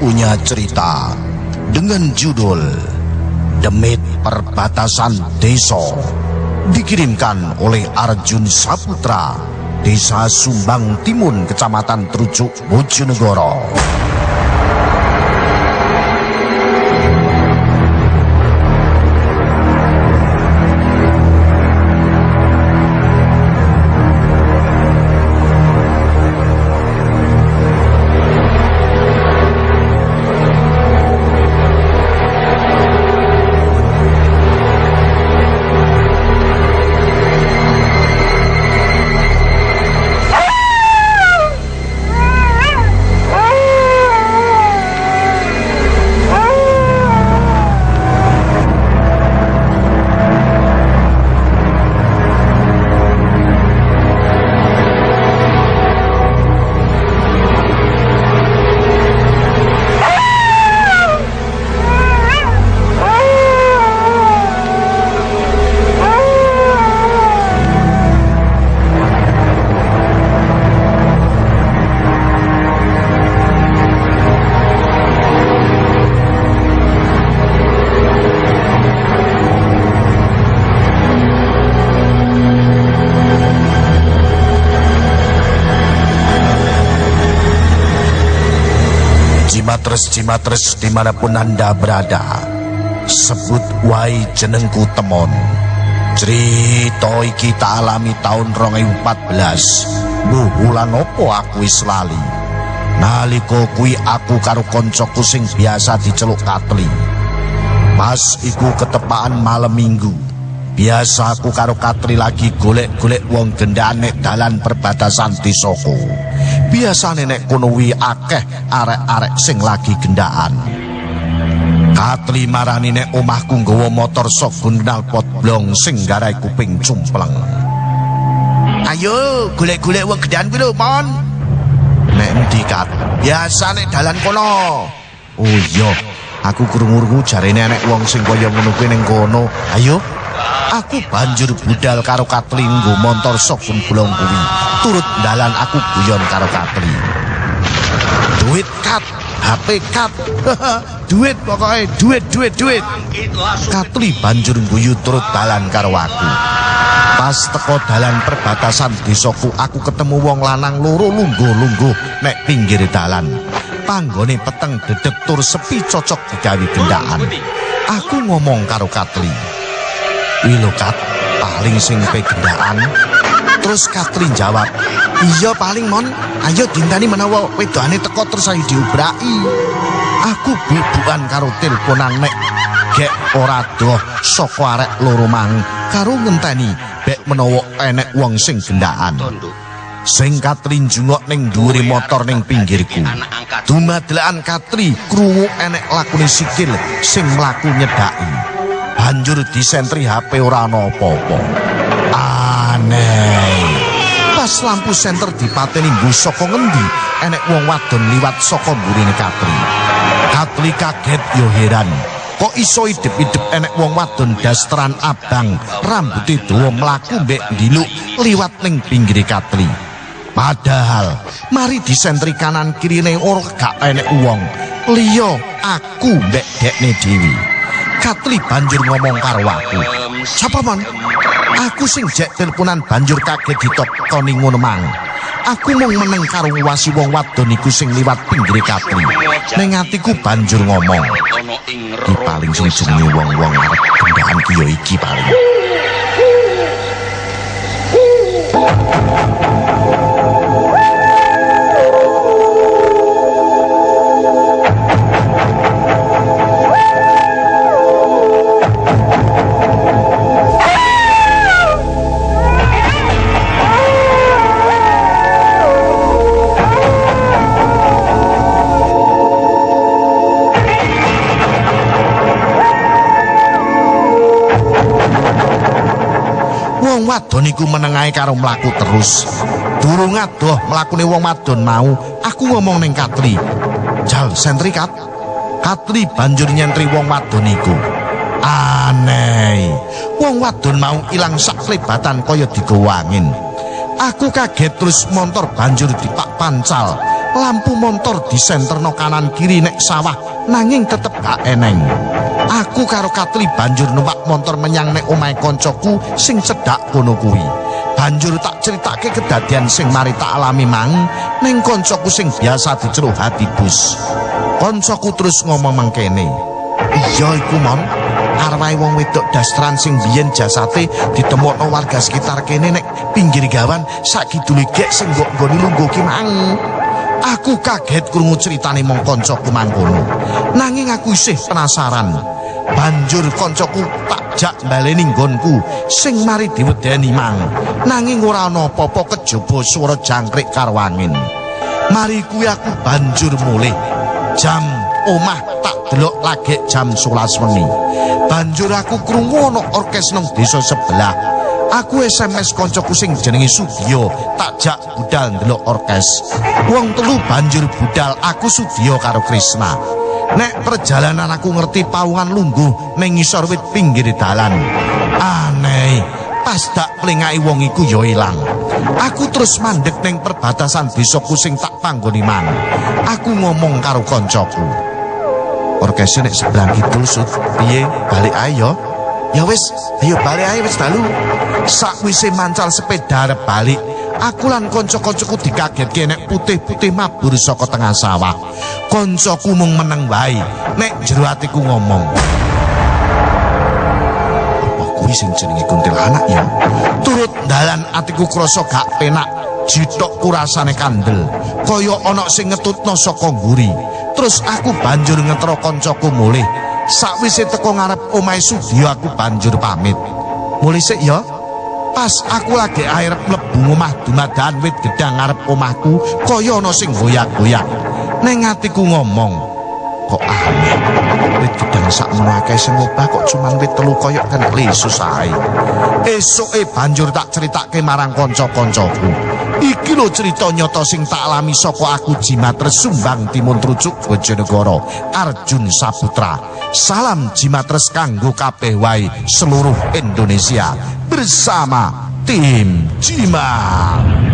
punya cerita dengan judul Demit Perbatasan Desa dikirimkan oleh Arjun Saputra Desa Sumbang Timun Kecamatan Trucuk Bojonegoro. Jimatres-jimatres di mana pun anda berada. Sebut wai jenengku temon. Cerita iki tak alami tahun 2014 Buhulan opo aku wis lali? Naliko kui aku karo koncoku sing biasa diceluk katli Pas iku ketepaan malam minggu Biasa aku karo Katri lagi golek-golek wong gendaan nek dalan perbatasan desaku. Biasane nek kono wi akeh arek-arek sing lagi gendaan. Katri marani nek omahku nggawa motor sok gundal pot blong sing garai kuping cumpleng. Ayo golek-golek wong gendaan kuwi lho, Mon. Nek endi kat? Biasa nek dalan kono. Oh iya, aku krungu-krungu jarene nek wong sing kaya ngono kuwi ning kono. Ayo, aku banjur budal karo Katli nggo montor sok pun bulong kuwi. Turut dalan aku guyon karo Katli. Duit kat, HP kat. duit pokoknya, duit, duit, duit. Katli banjur guyu turut dalan karo aku. Pas teko dalan perbatasan desaku aku ketemu wong lanang loro lungguh-lungguh nek pinggir dalan. Panggone peteng dedek tur sepi cocok digawe gendaan. Aku ngomong karo Katli. Wih lo Kat, paling sing pegendaan. Terus Katrin jawab, iya paling mon, ayo dintani menawa wedane teko terus ayo diubrai. Aku bubukan karo teleponan nek gek ora doh soko arek loro mang karo ngenteni bek menawa enek wong sing gendaan. Sing Katrin jungok ning dhuwure motor ning pinggirku. Dumadelakan Katri krungu enek lakune sikil sing mlaku nyedaki. Banjur disentri HP ora ana apa-apa. Aneh. Pas lampu senter dipateni mbus saka ngendi, enek wong wadon liwat saka mburine Katri. Katri kaget yo heran. Kok iso idep-idep enek wong wadon dasteran abang, rambuté dawa mlaku mbek ndiluk liwat ning pinggir Katri. Padahal mari disentri kanan kirine ora gak enek wong. Liya aku mbek dekne dewi. Katli banjur ngomong karo aku. Sapa man? Aku sing jek teleponan banjur kaget ditokoni ngono mang. Aku mung meneng karo wasi wong wadon iku sing liwat pinggir Katli. Ning atiku banjur ngomong. Ki paling sing jenenge wong-wong arep gendaan ki ya iki paling. Iku menengahe karo mlaku terus. Durung adoh mlakune wong wadon mau, aku ngomong ning Katri. Jal sentri kat. Katri banjur nyentri wong wadon iku. Aneh. Wong wadon mau ilang sak klebatan kaya digawa angin. Aku kaget terus motor banjur dipak pancal. lampu motor disenterno kanan kiri nek sawah nanging tetep gak eneng. Aku karo Katli banjur numpak motor menyang nek omahe koncoku sing cedhak kono kuwi. Banjur tak critake kedadian sing mari tak alami mang ning koncoku sing biasa diceluh hati bus. Koncoku terus ngomong mangkene. Iya iku mon, arwahe wong wedok dastran sing biyen jasate ditemokno warga sekitar kene nek pinggir gawan sakidule gek sing mbok nggoni lungguh ki mang. Aku kaget krungu critane mong kancaku mangkono. Nanging aku isih penasaran. Banjur kancaku tak jak baleni nggonku sing mari diwedeni mang. Nanging ora ana apa-apa kejaba swara jangkrik karo angin. Mari kuwi aku banjur mulih. Jam omah tak delok lagi jam 11 wengi. Banjur aku krungu ana orkes nang desa sebelah. Aku SMS koncoku sing jenenge Sugiyo, tak jak budal ndelok orkes. Wong telu banjur budal aku Sugiyo karo Krishna. Nek perjalanan aku ngerti pawungan lungguh ning ngisor wit pinggir dalan. Aneh, pas dak plengake wong iku ya ilang. Aku terus mandek ning perbatasan desaku sing tak panggoni mang. Aku ngomong karo koncoku. Orkes nek sebelah kidul sud, piye balik ayo? Ya wis, ayo balik ayo wis dalu. Sakwise mancal sepeda arep balik, aku lan kanca-kancaku dikagetke nek putih-putih mabur saka tengah sawah. Kancaku mung meneng wae, nek jero atiku ngomong. Apa kuwi sing jenenge kuntilanak ya? Turut dalan atiku krasa gak penak. Jitok kurasane kandel, kaya ana sing ngetutno saka nguri. Terus aku banjur ngetro kancaku mulih. Sakwise teko ngarep omahe Sudiyo aku banjur pamit. Mulih sik ya. Pas aku lagi air mlebu omah dumadakan wit gedang ngarep omahku kaya ana sing goyak-goyak. Ning atiku ngomong, kok aneh. Wit gedang sak sing obah kok cuman wit telu kaya kena lesus ae. Esuke banjur tak critake marang kanca-kancaku. Iki lho cerita nyata sing tak alami saka aku Jimat Sumbang Timun Trucuk Bojonegoro Arjun Saputra. Salam Jimatres kanggo kabeh seluruh Indonesia bersama tim Jimat.